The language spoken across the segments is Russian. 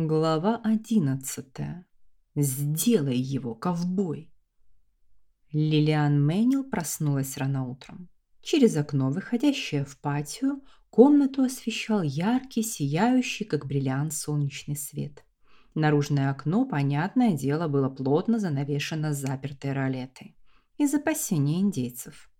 Глава одиннадцатая. Сделай его, ковбой. Лилиан Мэнил проснулась рано утром. Через окно, выходящее в патио, комнату освещал яркий, сияющий, как бриллиант, солнечный свет. Наружное окно, понятное дело, было плотно занавешено запертой ролетой из опасения индейцев.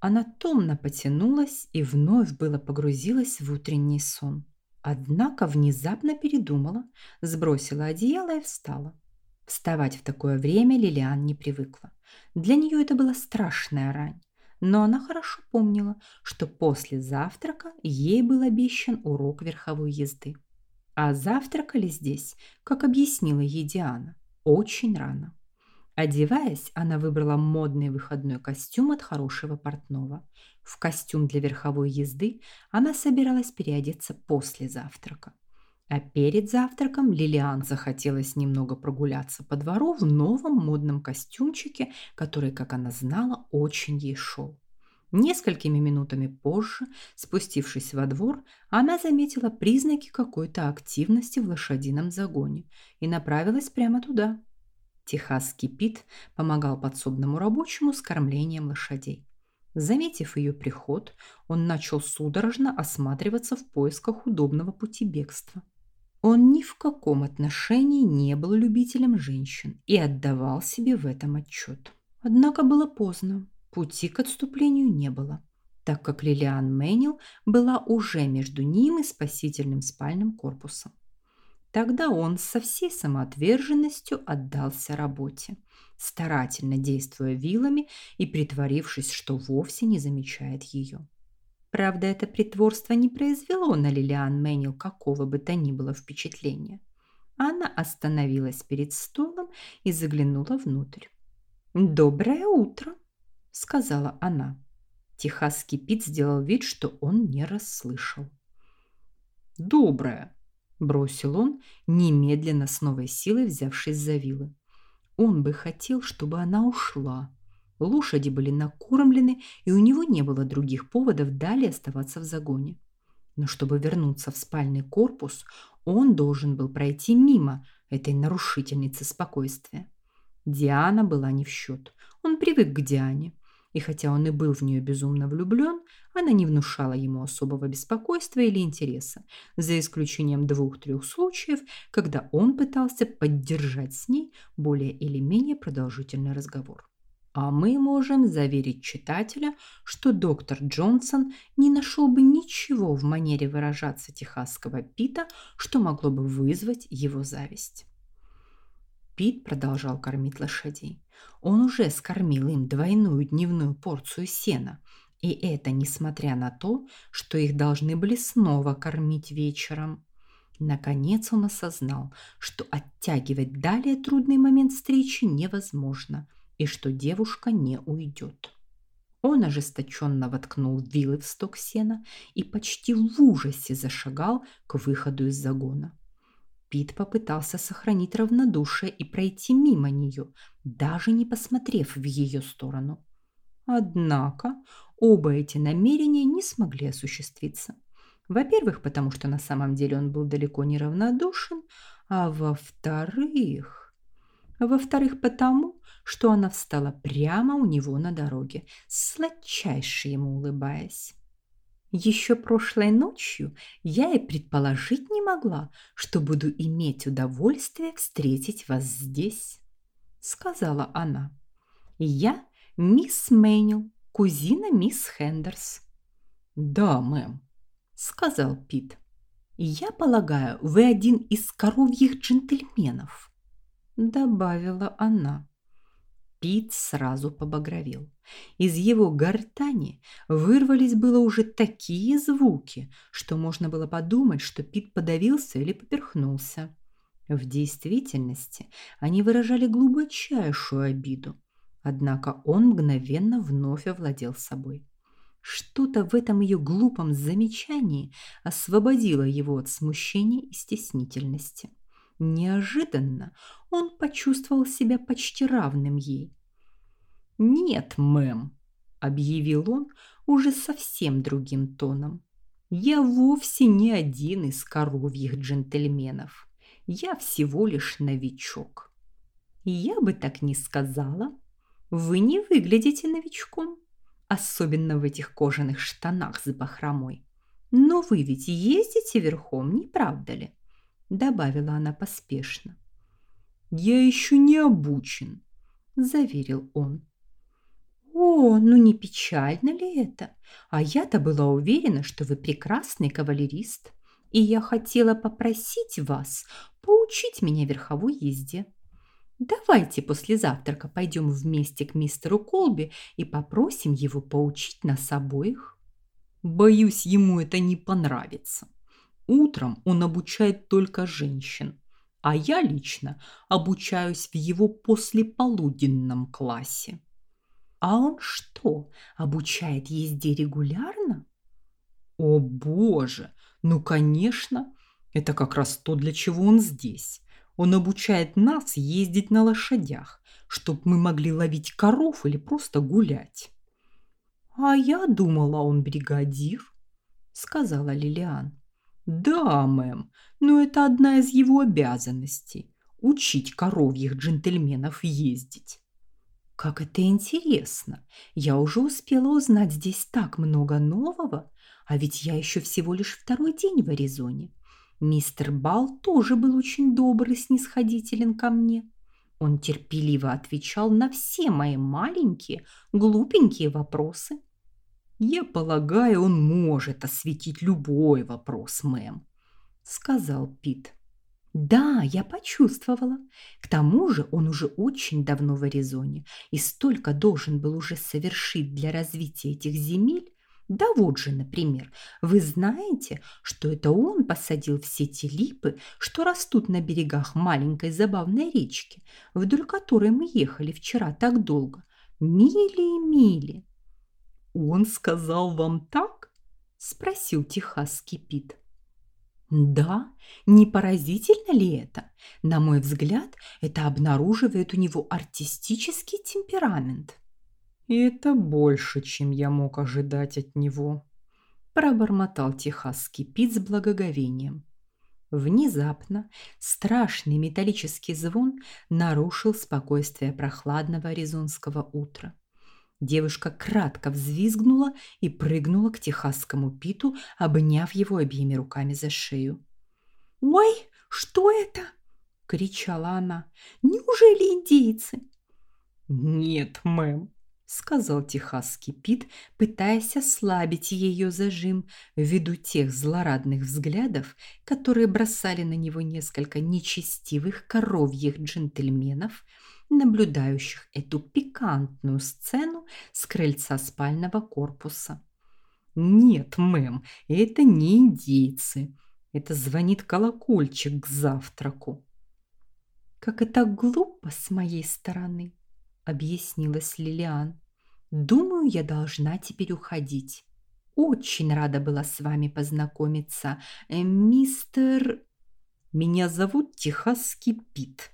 Она томно потянулась и вновь было погрузилась в утренний сон. Однако внезапно передумала, сбросила одеяло и встала. Вставать в такое время Лилиан не привыкла. Для нее это была страшная рань. Но она хорошо помнила, что после завтрака ей был обещан урок верховой езды. А завтракали здесь, как объяснила ей Диана, очень рано. Одеваясь, она выбрала модный выходной костюм от хорошего портного. В костюм для верховой езды она собиралась переодеться после завтрака. А перед завтраком Лилиан захотелось немного прогуляться по двору в новом модном костюмчике, который, как она знала, очень ей шел. Несколькими минутами позже, спустившись во двор, она заметила признаки какой-то активности в лошадином загоне и направилась прямо туда. Техасский Пит помогал подсобному рабочему с кормлением лошадей. Заметив ее приход, он начал судорожно осматриваться в поисках удобного пути бегства. Он ни в каком отношении не был любителем женщин и отдавал себе в этом отчет. Однако было поздно, пути к отступлению не было, так как Лилиан Мэнил была уже между ним и спасительным спальным корпусом. Тогда он со всей самоотверженностью отдался работе, старательно действуя вилами и притворившись, что вовсе не замечает ее. Правда, это притворство не произвело на Лилиан Мэнил какого бы то ни было впечатления. Она остановилась перед столом и заглянула внутрь. «Доброе утро», — сказала она. Техасский Пит сделал вид, что он не расслышал. «Доброе», бросил он, немедленно с новой силой взявшись за вилы. Он бы хотел, чтобы она ушла. Лошади были накормлены, и у него не было других поводов далее оставаться в загоне. Но чтобы вернуться в спальный корпус, он должен был пройти мимо этой нарушительницы спокойствия. Диана была не в счет. Он привык к Диане. И хотя он и был в нее безумно влюблен, она не внушала ему особого беспокойства или интереса, за исключением двух-трех случаев, когда он пытался поддержать с ней более или менее продолжительный разговор. А мы можем заверить читателя, что доктор Джонсон не нашел бы ничего в манере выражаться техасского Пита, что могло бы вызвать его зависть. Пит продолжал кормить лошадей. Он уже скормил им двойную дневную порцию сена, и это несмотря на то, что их должны были снова кормить вечером. Наконец он осознал, что оттягивать далее трудный момент встречи невозможно и что девушка не уйдет. Он ожесточенно воткнул вилы в сток сена и почти в ужасе зашагал к выходу из загона. Пит попытался сохранить равнодушие и пройти мимо нее, даже не посмотрев в ее сторону. Однако оба эти намерения не смогли осуществиться. Во-первых, потому что на самом деле он был далеко не равнодушен, а во-вторых... Во-вторых, потому, что она встала прямо у него на дороге, сладчайше ему улыбаясь. Еще прошлой ночью я и предположить не могла, что буду иметь удовольствие встретить вас здесь, сказала она. Я мисс Мэнил, кузина мисс Хендерс. Да, мэм, сказал Пит. Я полагаю, вы один из коровьих джентльменов, добавила она. Пит сразу побагровел. Из его гортани вырвались было уже такие звуки, что можно было подумать, что Пит подавился или поперхнулся. В действительности они выражали глубочайшую обиду. Однако он мгновенно вновь овладел собой. Что-то в этом ее глупом замечании освободило его от смущения и стеснительности. Неожиданно он почувствовал себя почти равным ей. «Нет, мэм», – объявил он уже совсем другим тоном. «Я вовсе не один из коровьих джентльменов. Я всего лишь новичок. Я бы так не сказала. Вы не выглядите новичком, особенно в этих кожаных штанах с бахромой. Но вы ведь ездите верхом, не правда ли? Добавила она поспешно. Я еще не обучен, заверил он. О, ну не печально ли это? А я-то была уверена, что вы прекрасный кавалерист, и я хотела попросить вас поучить меня верховой езде. Давайте после завтрака пойдем вместе к мистеру Колби и попросим его поучить нас обоих. Боюсь, ему это не понравится. Утром он обучает только женщин, а я лично обучаюсь в его послеполуденном классе. А он что, обучает езде регулярно? О, боже! Ну, конечно, это как раз то, для чего он здесь. Он обучает нас ездить на лошадях, чтобы мы могли ловить коров или просто гулять. А я думала, он бригадир, сказала Лилиан. Да, мэм, но это одна из его обязанностей учить коровьих джентльменов ездить. Как это интересно! Я уже успела узнать здесь так много нового, а ведь я еще всего лишь второй день в Аризоне. Мистер Бал тоже был очень добр и снисходителен ко мне. Он терпеливо отвечал на все мои маленькие, глупенькие вопросы. «Я полагаю, он может осветить любой вопрос, мэм», — сказал Пит. Да, я почувствовала. К тому же он уже очень давно в Аризоне и столько должен был уже совершить для развития этих земель. Да вот же, например, вы знаете, что это он посадил все те липы, что растут на берегах маленькой забавной речки, вдоль которой мы ехали вчера так долго. Мили и мили. Он сказал вам так? Спросил техасский Пит. Да, не поразительно ли это? На мой взгляд, это обнаруживает у него артистический темперамент. И это больше, чем я мог ожидать от него, пробормотал техасский Пит с благоговением. Внезапно страшный металлический звон нарушил спокойствие прохладного аризонского утра. Девушка кратко взвизгнула и прыгнула к техасскому Питу, обняв его обеими руками за шею. «Ой, что это?» – кричала она. «Неужели индейцы?» «Нет, мэм», – сказал техасский Пит, пытаясь ослабить ее зажим ввиду тех злорадных взглядов, которые бросали на него несколько нечестивых коровьих джентльменов – наблюдающих эту пикантную сцену с крыльца спального корпуса. «Нет, мэм, это не индейцы. Это звонит колокольчик к завтраку». «Как это глупо с моей стороны», — объяснилась Лилиан. «Думаю, я должна теперь уходить. Очень рада была с вами познакомиться, э, мистер...» «Меня зовут Техасский Пит»,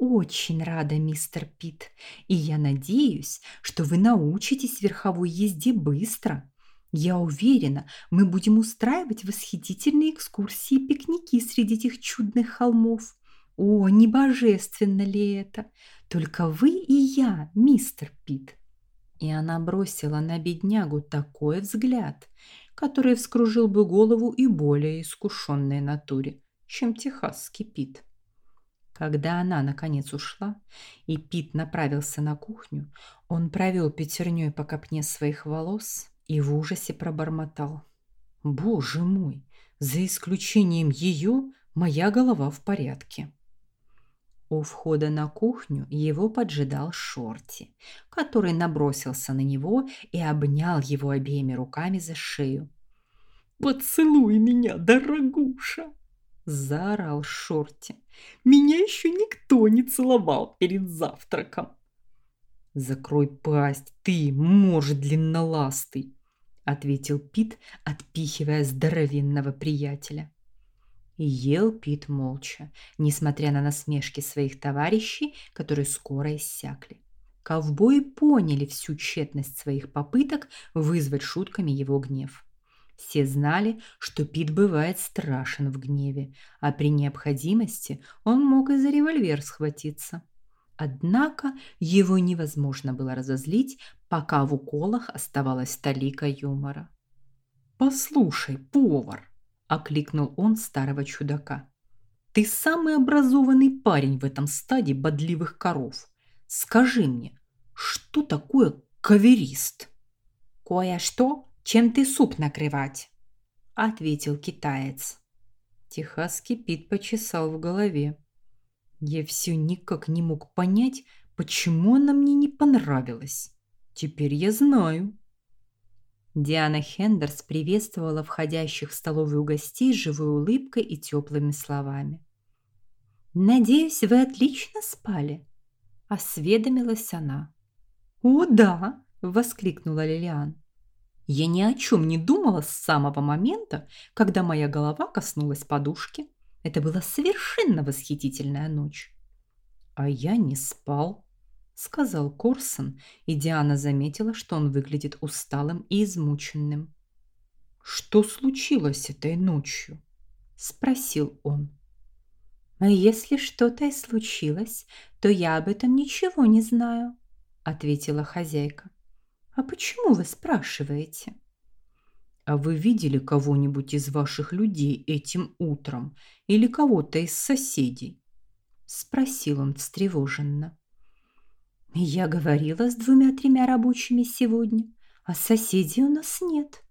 очень рада, мистер Пит, и я надеюсь, что вы научитесь верховой езде быстро. Я уверена, мы будем устраивать восхитительные экскурсии и пикники среди этих чудных холмов. О, не божественно ли это? Только вы и я, мистер Пит. И она бросила на беднягу такой взгляд, который вскружил бы голову и более искушенной натуре, чем техасский Пит. Когда она, наконец, ушла, и Пит направился на кухню, он провел пятерней по копне своих волос и в ужасе пробормотал. «Боже мой! За исключением ее, моя голова в порядке!» У входа на кухню его поджидал Шорти, который набросился на него и обнял его обеими руками за шею. «Поцелуй меня, дорогуша!» Заорал Шорти. Меня еще никто не целовал перед завтраком. Закрой пасть, ты, может, длинноластый, ответил Пит, отпихивая здоровенного приятеля. Ел Пит молча, несмотря на насмешки своих товарищей, которые скоро иссякли. Ковбои поняли всю тщетность своих попыток вызвать шутками его гнев. Все знали, что Пит бывает страшен в гневе, а при необходимости он мог и за револьвер схватиться. Однако его невозможно было разозлить, пока в уколах оставалась талика юмора. «Послушай, повар!» – окликнул он старого чудака. «Ты самый образованный парень в этом стаде бодливых коров. Скажи мне, что такое каверист?» «Кое-что, чем ты суп накрывать», – ответил китаец. Техасский Пит почесал в голове. Я все никак не мог понять, почему она мне не понравилась. Теперь я знаю. Диана Хендерс приветствовала входящих в столовую гостей живой улыбкой и теплыми словами. «Надеюсь, вы отлично спали?» – осведомилась она. «О, да!» – воскликнула Лилиан. «Я ни о чем не думала с самого момента, когда моя голова коснулась подушки. Это была совершенно восхитительная ночь. А я не спал, сказал Корсон, и Диана заметила, что он выглядит усталым и измученным. Что случилось этой ночью? спросил он. А если что-то и случилось, то я об этом ничего не знаю, ответила хозяйка. А почему вы спрашиваете? А вы видели кого-нибудь из ваших людей этим утром или кого-то из соседей? спросил он встревоженно. Я говорила с двумя-тремя рабочими сегодня, а соседей у нас нет.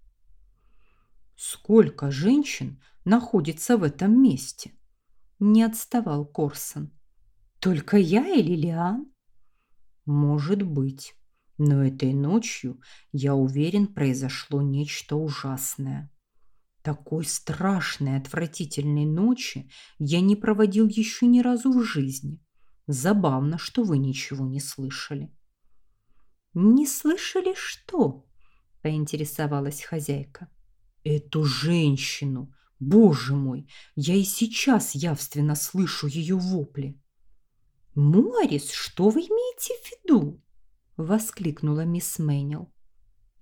Сколько женщин находится в этом месте? Не отставал Корсон. Только я и Лилиан? Может быть. Но этой ночью, я уверен, произошло нечто ужасное. Такой страшной, отвратительной ночи я не проводил еще ни разу в жизни. Забавно, что вы ничего не слышали. Не слышали что? поинтересовалась хозяйка. Эту женщину. Боже мой, я и сейчас явственно слышу ее вопли. Морис, что вы имеете в виду? Воскликнула мисс Мэнил.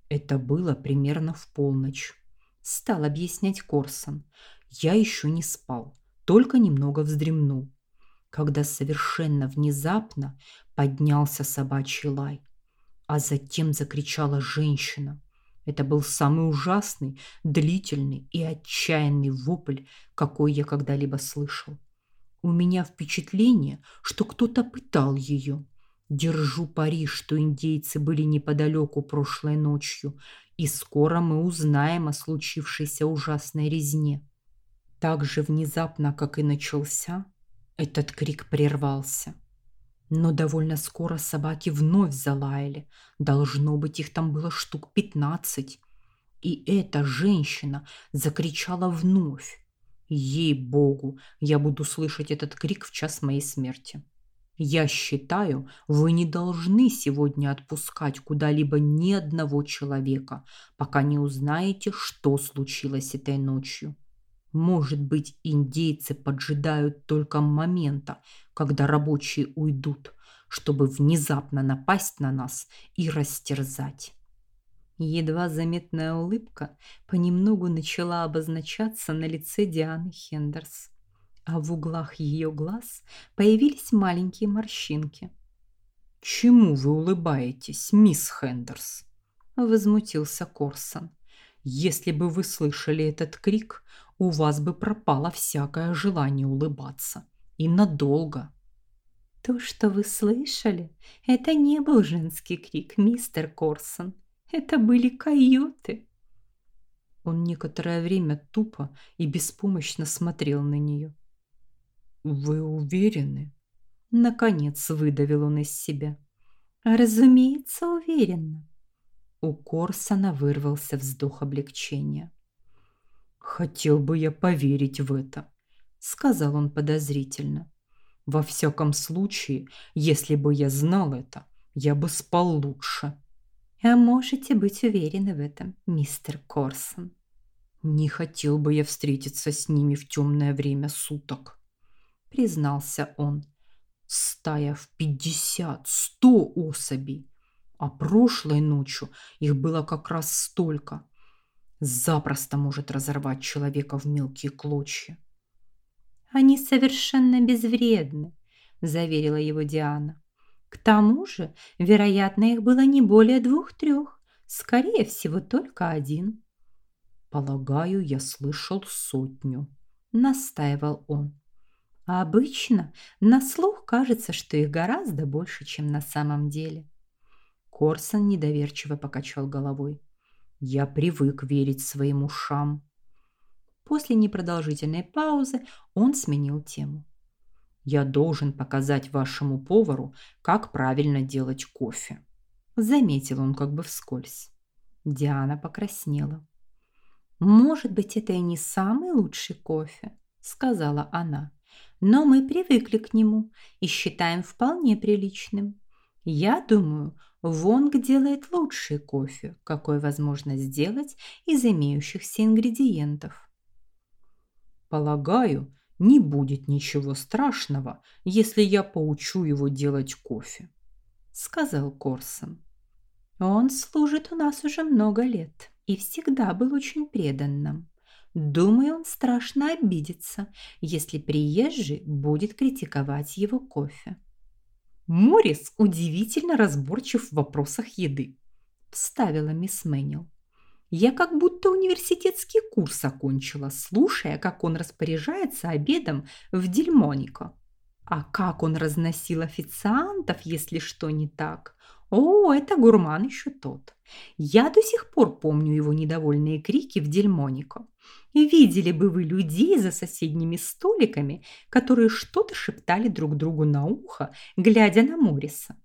Это было примерно в полночь, стал объяснять Корсон. Я еще не спал, только немного вздремнул, когда совершенно внезапно поднялся собачий лай, а затем закричала женщина. Это был самый ужасный, длительный и отчаянный вопль, какой я когда-либо слышал. У меня впечатление, что кто-то пытал ее, Держу пари, что индейцы были неподалеку прошлой ночью, и скоро мы узнаем о случившейся ужасной резне. Так же внезапно, как и начался, этот крик прервался. Но довольно скоро собаки вновь залаяли. Должно быть, их там было штук пятнадцать. И эта женщина закричала вновь. Ей-богу, я буду слышать этот крик в час моей смерти. Я считаю, вы не должны сегодня отпускать куда-либо ни одного человека, пока не узнаете, что случилось этой ночью. Может быть, индейцы поджидают только момента, когда рабочие уйдут, чтобы внезапно напасть на нас и растерзать. Едва заметная улыбка понемногу начала обозначаться на лице Дианы Хендерс а в углах ее глаз появились маленькие морщинки. «Чему вы улыбаетесь, мисс Хендерс?» – возмутился Корсон. «Если бы вы слышали этот крик, у вас бы пропало всякое желание улыбаться. И надолго». «То, что вы слышали, это не был женский крик, мистер Корсон. Это были койоты». Он некоторое время тупо и беспомощно смотрел на нее. Вы уверены? Наконец выдавил он из себя. Разумеется, уверена. У Корсона вырвался вздох облегчения. Хотел бы я поверить в это, сказал он подозрительно. Во всяком случае, если бы я знал это, я бы спал лучше. А можете быть уверены в этом, мистер Корсон. Не хотел бы я встретиться с ними в темное время суток признался он. Стая в пятьдесят, сто особей. А прошлой ночью их было как раз столько. запросто может разорвать человека в мелкие клочья. Они совершенно безвредны, заверила его Диана. К тому же, вероятно, их было не более двух-трех, скорее всего, только один. Полагаю, я слышал сотню, настаивал он. А обычно на слух кажется, что их гораздо больше, чем на самом деле. Корсон недоверчиво покачал головой. Я привык верить своим ушам. После непродолжительной паузы он сменил тему. Я должен показать вашему повару, как правильно делать кофе, заметил он как бы вскользь. Диана покраснела. Может быть, это и не самый лучший кофе, сказала она но мы привыкли к нему и считаем вполне приличным. Я думаю, Вонг делает лучший кофе, какой возможно сделать из имеющихся ингредиентов. Полагаю, не будет ничего страшного, если я поучу его делать кофе, сказал Корсон. Он служит у нас уже много лет и всегда был очень предан нам. Думаю, он страшно обидится, если приезжий будет критиковать его кофе. Морис удивительно разборчив в вопросах еды, вставила мисс Мэннил. Я как будто университетский курс окончила, слушая, как он распоряжается обедом в Дельмонико. А как он разносил официантов, если что не так. О, это гурман еще тот. Я до сих пор помню его недовольные крики в Дельмонико. Видели бы вы людей за соседними столиками, которые что-то шептали друг другу на ухо, глядя на Мориса.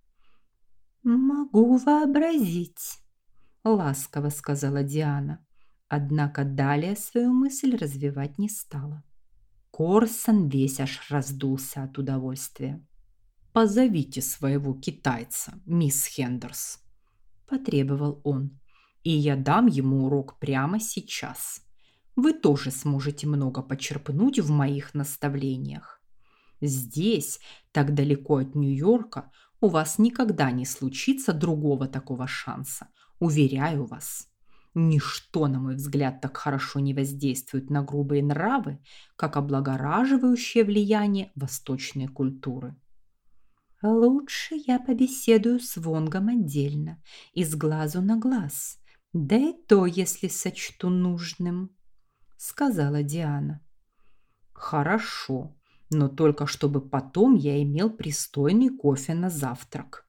«Могу вообразить», – ласково сказала Диана, однако далее свою мысль развивать не стала. Корсон весь аж раздулся от удовольствия. «Позовите своего китайца, мисс Хендерс», – потребовал он, – «и я дам ему урок прямо сейчас» вы тоже сможете много почерпнуть в моих наставлениях. Здесь, так далеко от Нью-Йорка, у вас никогда не случится другого такого шанса, уверяю вас. Ничто, на мой взгляд, так хорошо не воздействует на грубые нравы, как облагораживающее влияние восточной культуры. Лучше я побеседую с Вонгом отдельно, из глазу на глаз, да и то, если сочту нужным сказала Диана. Хорошо, но только чтобы потом я имел пристойный кофе на завтрак.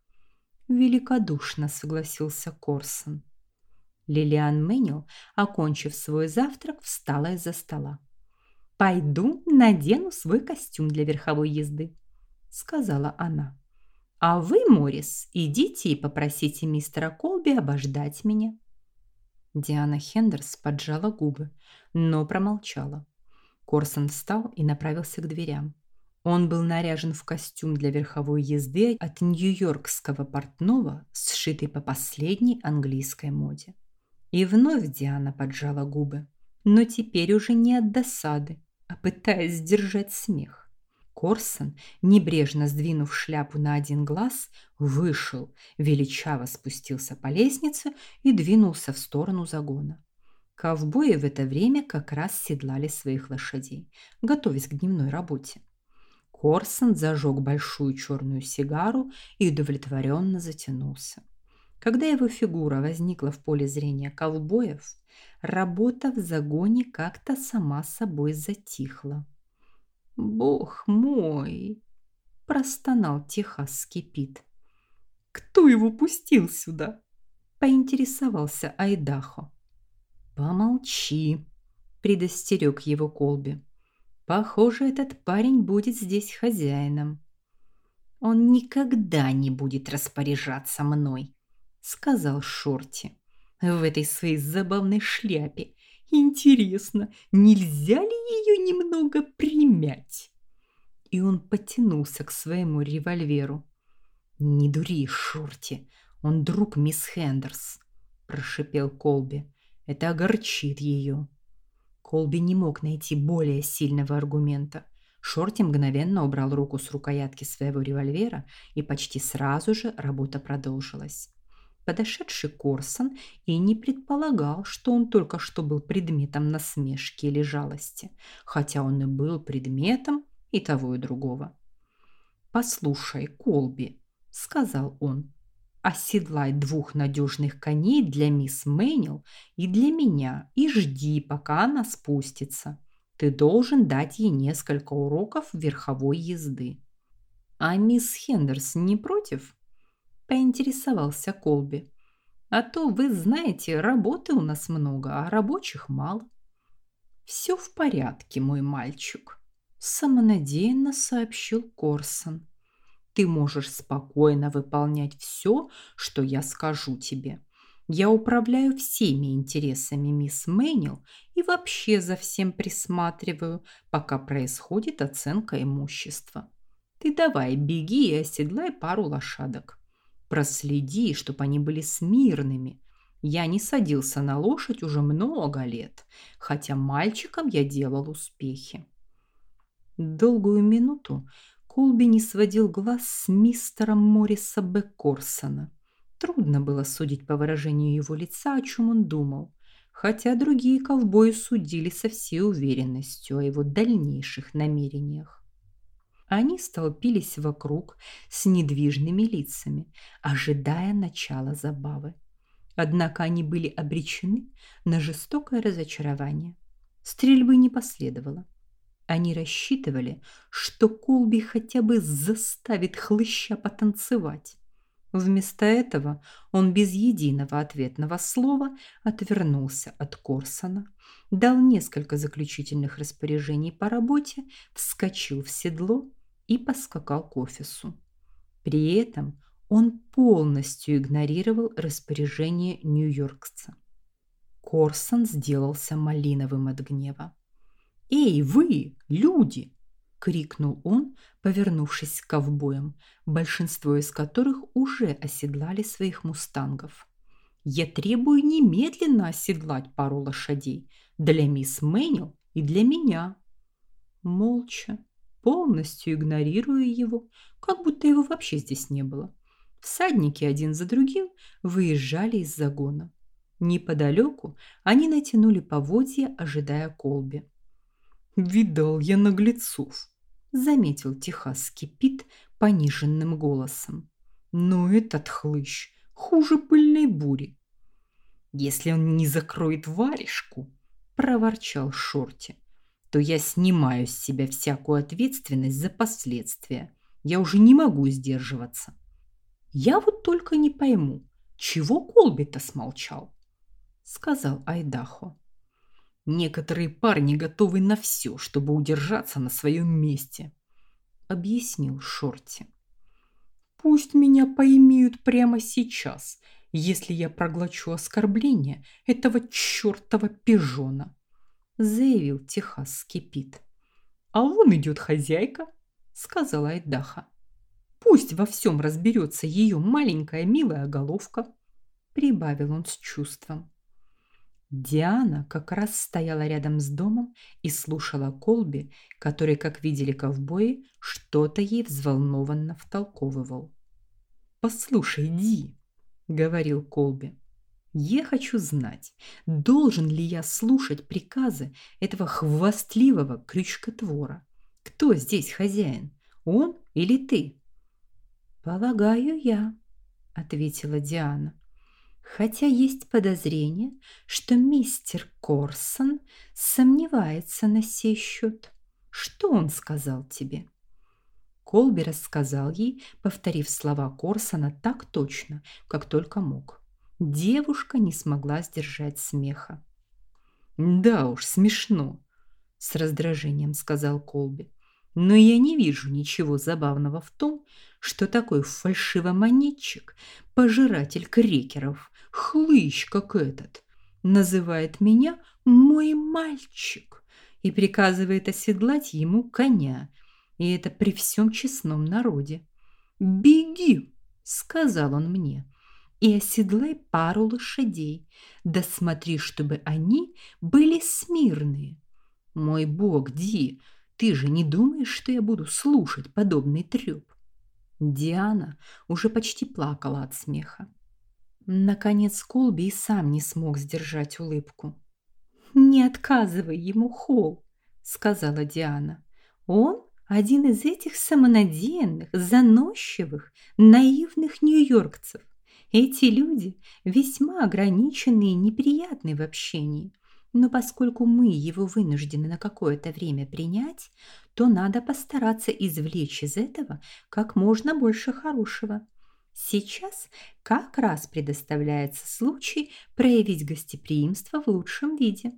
Великодушно согласился Корсон. Лилиан Мэнил, окончив свой завтрак, встала из-за стола. «Пойду надену свой костюм для верховой езды», — сказала она. «А вы, Морис, идите и попросите мистера Колби обождать меня». Диана Хендерс поджала губы, но промолчала. Корсон встал и направился к дверям. Он был наряжен в костюм для верховой езды от нью-йоркского портного, сшитый по последней английской моде. И вновь Диана поджала губы, но теперь уже не от досады, а пытаясь сдержать смех. Корсон, небрежно сдвинув шляпу на один глаз, вышел, величаво спустился по лестнице и двинулся в сторону загона. Ковбои в это время как раз седлали своих лошадей, готовясь к дневной работе. Корсон зажег большую черную сигару и удовлетворенно затянулся. Когда его фигура возникла в поле зрения ковбоев, работа в загоне как-то сама собой затихла. «Бог мой!» – простонал техасский Пит. «Кто его пустил сюда?» – поинтересовался Айдахо. «Помолчи», – предостерег его Колби. «Похоже, этот парень будет здесь хозяином». «Он никогда не будет распоряжаться мной», – сказал Шорти. «В этой своей забавной шляпе Интересно, нельзя ли ее немного примять? И он потянулся к своему револьверу. «Не дури, Шорти, он друг мисс Хендерс», – прошипел Колби. «Это огорчит ее». Колби не мог найти более сильного аргумента. Шорти мгновенно убрал руку с рукоятки своего револьвера, и почти сразу же работа продолжилась. Подошедший Корсон и не предполагал, что он только что был предметом насмешки или жалости, хотя он и был предметом и того и другого. «Послушай, Колби», — сказал он, — «оседлай двух надежных коней для мисс Мэнил и для меня и жди, пока она спустится. Ты должен дать ей несколько уроков верховой езды». «А мисс Хендерс не против?» Поинтересовался Колби. А то, вы знаете, работы у нас много, а рабочих мало. Все в порядке, мой мальчик, самонадеянно сообщил Корсон. Ты можешь спокойно выполнять все, что я скажу тебе. Я управляю всеми интересами мисс Мэнил и вообще за всем присматриваю, пока происходит оценка имущества. Ты давай беги и оседлай пару лошадок. Проследи, чтобы они были смирными. Я не садился на лошадь уже много лет, хотя мальчиком я делал успехи. Долгую минуту Колби не сводил глаз с мистером Морриса Беккорсона. Трудно было судить по выражению его лица, о чем он думал, хотя другие ковбои судили со всей уверенностью о его дальнейших намерениях. Они столпились вокруг с недвижными лицами, ожидая начала забавы. Однако они были обречены на жестокое разочарование. Стрельбы не последовало. Они рассчитывали, что Колби хотя бы заставит хлыща потанцевать. Вместо этого он без единого ответного слова отвернулся от Корсона, дал несколько заключительных распоряжений по работе, вскочил в седло и поскакал к офису. При этом он полностью игнорировал распоряжение нью-йоркца. Корсон сделался малиновым от гнева. «Эй, вы, люди!» – крикнул он, повернувшись к ковбоям, большинство из которых уже оседлали своих мустангов. «Я требую немедленно оседлать пару лошадей для мисс Мэнил и для меня». Молча, полностью игнорируя его, как будто его вообще здесь не было. Всадники один за другим выезжали из загона. Неподалеку они натянули поводья, ожидая колби. «Видал я наглецов», — заметил техасский Пит пониженным голосом. «Но этот хлыщ хуже пыльной бури». «Если он не закроет варежку», — проворчал Шорти, то я снимаю с себя всякую ответственность за последствия. Я уже не могу сдерживаться. Я вот только не пойму, чего Колби-то смолчал, сказал Айдахо. Некоторые парни готовы на все, чтобы удержаться на своем месте, объяснил Шорти. Пусть меня поимеют прямо сейчас, если я проглочу оскорбление этого чертова пижона заявил техасский Пит. «А вон идет хозяйка», — сказала Айдаха. «Пусть во всем разберется ее маленькая милая головка», — прибавил он с чувством. Диана как раз стояла рядом с домом и слушала Колби, который, как видели ковбои, что-то ей взволнованно втолковывал. «Послушай, Ди», — говорил Колби, я хочу знать, должен ли я слушать приказы этого хвастливого крючкотвора. Кто здесь хозяин, он или ты? Полагаю, я, ответила Диана. Хотя есть подозрение, что мистер Корсон сомневается на сей счет. Что он сказал тебе? Колби рассказал ей, повторив слова Корсона так точно, как только мог. Девушка не смогла сдержать смеха. «Да уж, смешно», – с раздражением сказал Колби. «Но я не вижу ничего забавного в том, что такой фальшивомонетчик, пожиратель крекеров, хлыщ как этот, называет меня «мой мальчик» и приказывает оседлать ему коня, и это при всем честном народе. «Беги!» – сказал он мне и оседлай пару лошадей, да смотри, чтобы они были смирные. Мой бог, Ди, ты же не думаешь, что я буду слушать подобный трёп? Диана уже почти плакала от смеха. Наконец Колби и сам не смог сдержать улыбку. «Не отказывай ему, Холл», — сказала Диана. «Он один из этих самонадеянных, заносчивых, наивных нью-йоркцев. Эти люди весьма ограничены и неприятны в общении. Но поскольку мы его вынуждены на какое-то время принять, то надо постараться извлечь из этого как можно больше хорошего. Сейчас как раз предоставляется случай проявить гостеприимство в лучшем виде.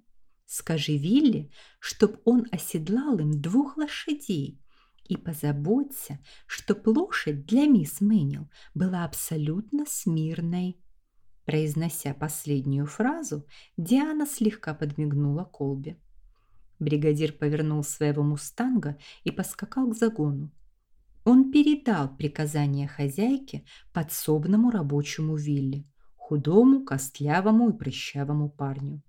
Скажи Вилли, чтоб он оседлал им двух лошадей и позаботься, чтоб лошадь для мисс Мэнил была абсолютно смирной. Произнося последнюю фразу, Диана слегка подмигнула Колби. Бригадир повернул своего мустанга и поскакал к загону. Он передал приказание хозяйке подсобному рабочему Вилли, худому, костлявому и прыщавому парню.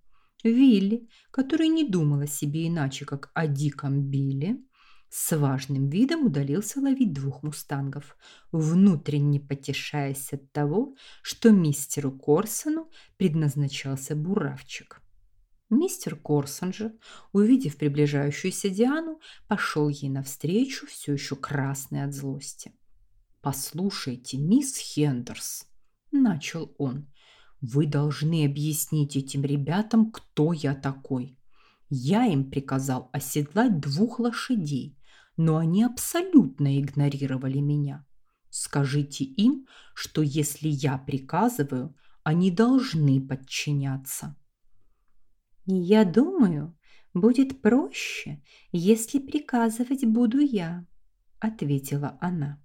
Вилли, который не думал о себе иначе, как о диком Билли, с важным видом удалился ловить двух мустангов, внутренне потешаясь от того, что мистеру Корсону предназначался буравчик. Мистер Корсон же, увидев приближающуюся Диану, пошел ей навстречу, все еще красный от злости. «Послушайте, мисс Хендерс», – начал он, – «вы должны объяснить этим ребятам, кто я такой. Я им приказал оседлать двух лошадей, но они абсолютно игнорировали меня. Скажите им, что если я приказываю, они должны подчиняться». Я думаю, будет проще, если приказывать буду я, ответила она.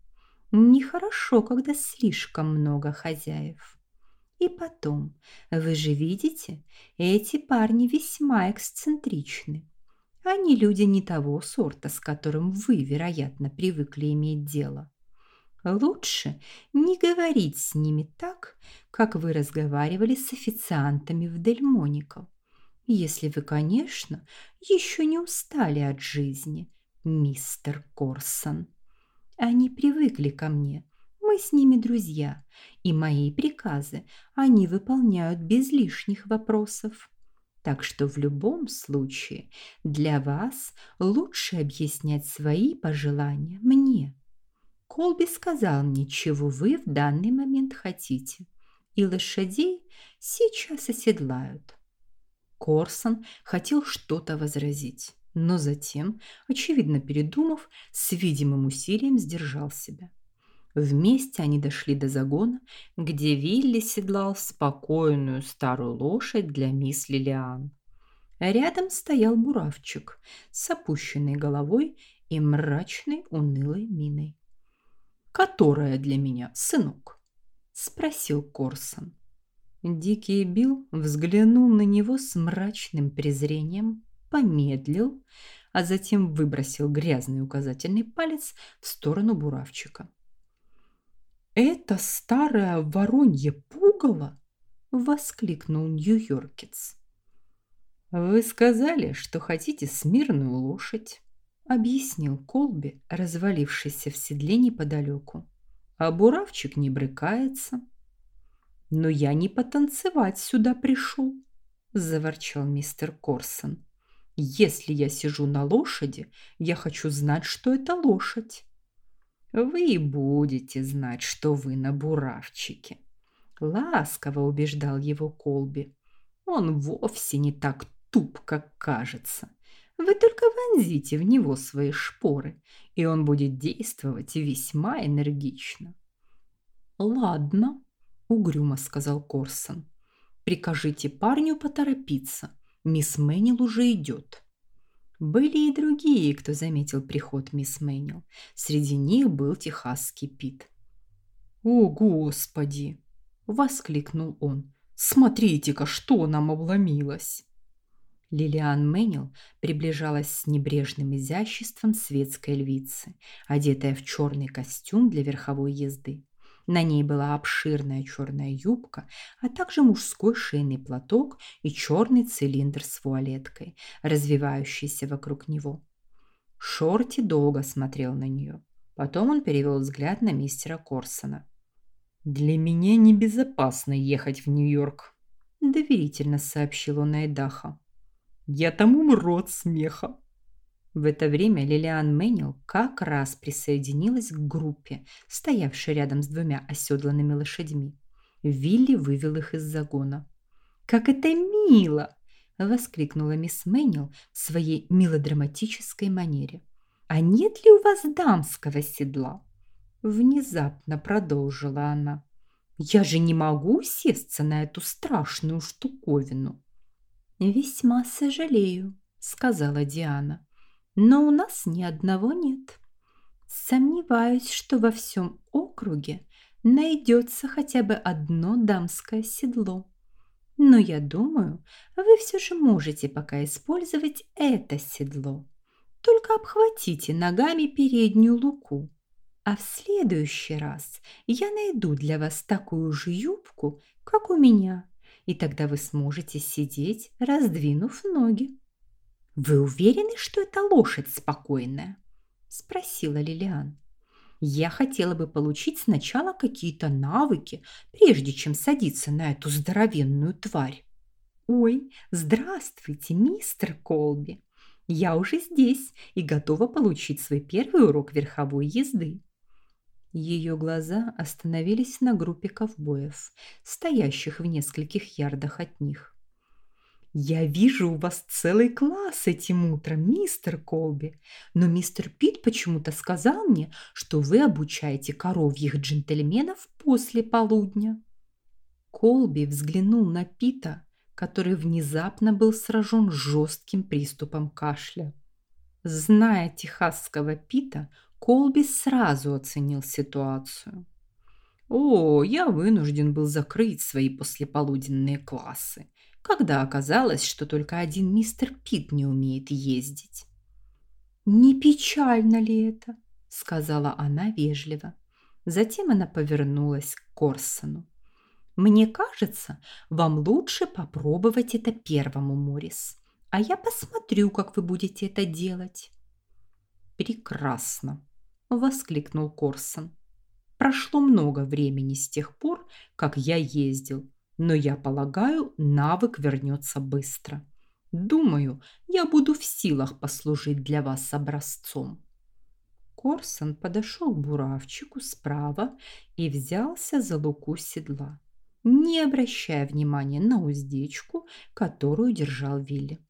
Нехорошо, когда слишком много хозяев. И потом, вы же видите, эти парни весьма эксцентричны. Они люди не того сорта, с которым вы, вероятно, привыкли иметь дело. Лучше не говорить с ними так, как вы разговаривали с официантами в Дельмоников. Если вы, конечно, еще не устали от жизни, мистер Корсон. Они привыкли ко мне. Мы с ними друзья, и мои приказы они выполняют без лишних вопросов. Так что в любом случае для вас лучше объяснять свои пожелания мне. Колби сказал мне, чего вы в данный момент хотите, и лошадей сейчас оседлают. Корсон хотел что-то возразить, но затем, очевидно передумав, с видимым усилием сдержал себя. Вместе они дошли до загона, где Вилли седлал спокойную старую лошадь для мисс Лилиан. Рядом стоял буравчик с опущенной головой и мрачной унылой миной. «Которая для меня, сынок?» – спросил Корсон. Дикий Билл взглянул на него с мрачным презрением, помедлил, а затем выбросил грязный указательный палец в сторону буравчика. «Это старое воронье пугало!» – воскликнул Нью-Йоркец. «Вы сказали, что хотите смирную лошадь», – объяснил Колби, развалившийся в седле неподалеку. «А буравчик не брыкается». «Но я не потанцевать сюда пришел», – заворчал мистер Корсон. «Если я сижу на лошади, я хочу знать, что это лошадь». «Вы и будете знать, что вы на буравчике», – ласково убеждал его Колби. «Он вовсе не так туп, как кажется. Вы только вонзите в него свои шпоры, и он будет действовать весьма энергично». «Ладно», угрюмо сказал Корсон. Прикажите парню поторопиться. Мисс Мэнил уже идет. Были и другие, кто заметил приход мисс Мэнил. Среди них был техасский Пит. «О, Господи!» – воскликнул он. «Смотрите-ка, что нам обломилось!» Лилиан Мэнил приближалась с небрежным изяществом светской львицы, одетая в черный костюм для верховой езды. На ней была обширная черная юбка, а также мужской шейный платок и черный цилиндр с вуалеткой, развивающийся вокруг него. Шорти долго смотрел на нее. Потом он перевел взгляд на мистера Корсона. «Для меня небезопасно ехать в Нью-Йорк», – доверительно сообщил он Айдаха. «Я там умру от смеха». В это время Лилиан Мэннил как раз присоединилась к группе, стоявшей рядом с двумя оседланными лошадьми. Вилли вывел их из загона. «Как это мило!» – воскликнула мисс Мэннил в своей мелодраматической манере. «А нет ли у вас дамского седла?» Внезапно продолжила она. «Я же не могу сесться на эту страшную штуковину!» «Весьма сожалею», – сказала Диана но у нас ни одного нет. Сомневаюсь, что во всем округе найдется хотя бы одно дамское седло. Но я думаю, вы все же можете пока использовать это седло. Только обхватите ногами переднюю луку. А в следующий раз я найду для вас такую же юбку, как у меня, и тогда вы сможете сидеть, раздвинув ноги. «Вы уверены, что это лошадь спокойная?» – спросила Лилиан. «Я хотела бы получить сначала какие-то навыки, прежде чем садиться на эту здоровенную тварь». «Ой, здравствуйте, мистер Колби! Я уже здесь и готова получить свой первый урок верховой езды». Ее глаза остановились на группе ковбоев, стоящих в нескольких ярдах от них. «Я вижу у вас целый класс этим утром, мистер Колби, но мистер Пит почему-то сказал мне, что вы обучаете коровьих джентльменов после полудня». Колби взглянул на Пита, который внезапно был сражен жестким приступом кашля. Зная техасского Пита, Колби сразу оценил ситуацию. «О, я вынужден был закрыть свои послеполуденные классы когда оказалось, что только один мистер Пит не умеет ездить. «Не печально ли это?» – сказала она вежливо. Затем она повернулась к Корсону. «Мне кажется, вам лучше попробовать это первому, Морис, а я посмотрю, как вы будете это делать». «Прекрасно!» – воскликнул Корсон. «Прошло много времени с тех пор, как я ездил, но я полагаю, навык вернется быстро. Думаю, я буду в силах послужить для вас образцом. Корсон подошел к буравчику справа и взялся за луку седла, не обращая внимания на уздечку, которую держал Вилли.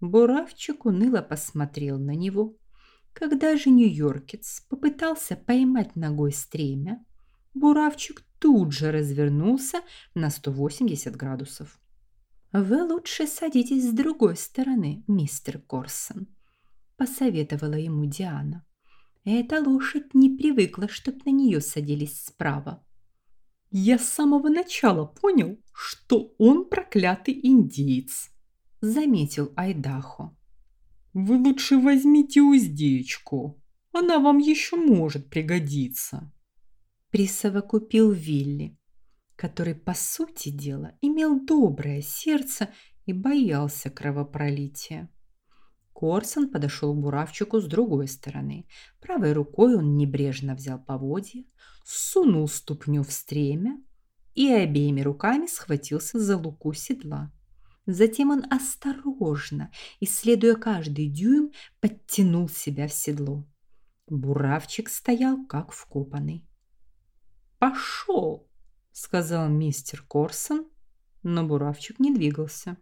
Буравчик уныло посмотрел на него. Когда же нью-йоркец попытался поймать ногой стремя, Буравчик тут же развернулся на 180 градусов. «Вы лучше садитесь с другой стороны, мистер Корсон», – посоветовала ему Диана. «Эта лошадь не привыкла, чтоб на нее садились справа». «Я с самого начала понял, что он проклятый индиец», – заметил Айдахо. «Вы лучше возьмите уздечку, она вам еще может пригодиться» присовокупил Вилли, который, по сути дела, имел доброе сердце и боялся кровопролития. Корсон подошел к буравчику с другой стороны. Правой рукой он небрежно взял поводья, сунул ступню в стремя и обеими руками схватился за луку седла. Затем он осторожно, исследуя каждый дюйм, подтянул себя в седло. Буравчик стоял как вкопанный. «Пошел!» – сказал мистер Корсон, но буравчик не двигался.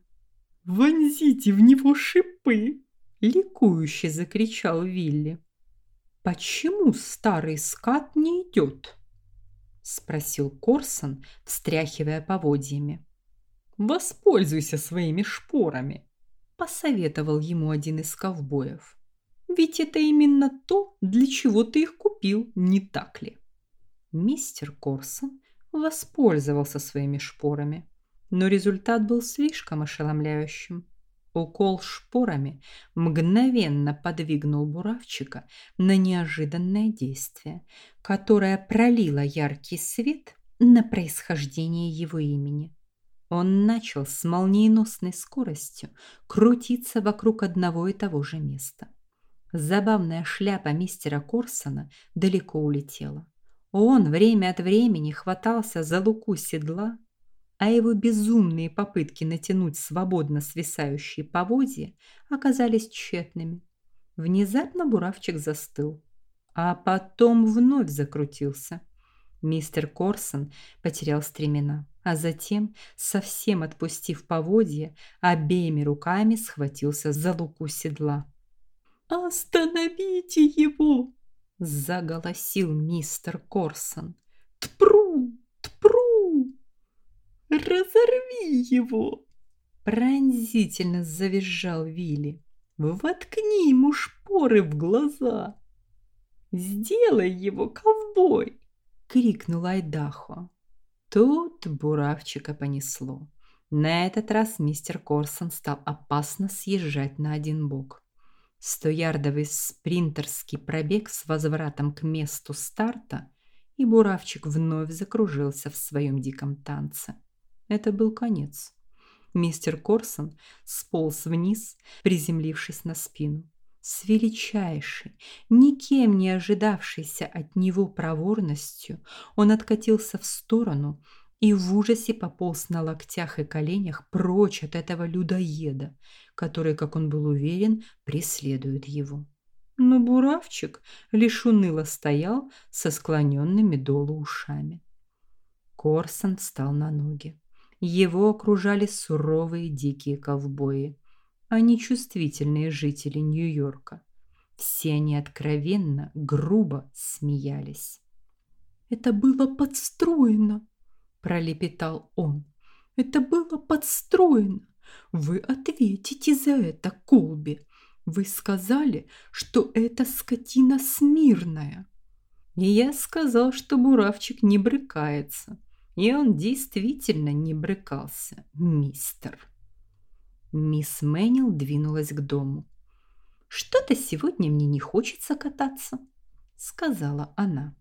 «Вонзите в него шипы!» – ликующе закричал Вилли. «Почему старый скат не идет?» – спросил Корсон, встряхивая поводьями. «Воспользуйся своими шпорами», – посоветовал ему один из ковбоев. «Ведь это именно то, для чего ты их купил, не так ли?» Мистер Корсон воспользовался своими шпорами, но результат был слишком ошеломляющим. Укол шпорами мгновенно подвигнул буравчика на неожиданное действие, которое пролило яркий свет на происхождение его имени. Он начал с молниеносной скоростью крутиться вокруг одного и того же места. Забавная шляпа мистера Корсона далеко улетела. Он время от времени хватался за луку седла, а его безумные попытки натянуть свободно свисающие поводья оказались тщетными. Внезапно буравчик застыл, а потом вновь закрутился. Мистер Корсон потерял стремена, а затем, совсем отпустив поводья, обеими руками схватился за луку седла. «Остановите его!» – заголосил мистер Корсон. «Тпру! Тпру! Разорви его!» Пронзительно завизжал Вилли. Воткни ему шпоры в глаза. Сделай его ковбой, крикнул Айдахо. Тут буравчика понесло. На этот раз мистер Корсон стал опасно съезжать на один бок. Стоярдовый спринтерский пробег с возвратом к месту старта, и буравчик вновь закружился в своем диком танце. Это был конец мистер Корсон сполз вниз, приземлившись на спину. С величайшей, никем не ожидавшейся от него проворностью он откатился в сторону и в ужасе пополз на локтях и коленях прочь от этого людоеда, который, как он был уверен, преследует его. Но буравчик лишь уныло стоял со склоненными долу ушами. Корсон встал на ноги. Его окружали суровые дикие ковбои, а не чувствительные жители Нью-Йорка. Все они откровенно, грубо смеялись. «Это было подстроено!» – пролепетал он. «Это было подстроено! Вы ответите за это, Колби! Вы сказали, что это скотина смирная!» И я сказал, что буравчик не брыкается. И он действительно не брыкался, мистер. Мисс Мэнил двинулась к дому. «Что-то сегодня мне не хочется кататься», — сказала она.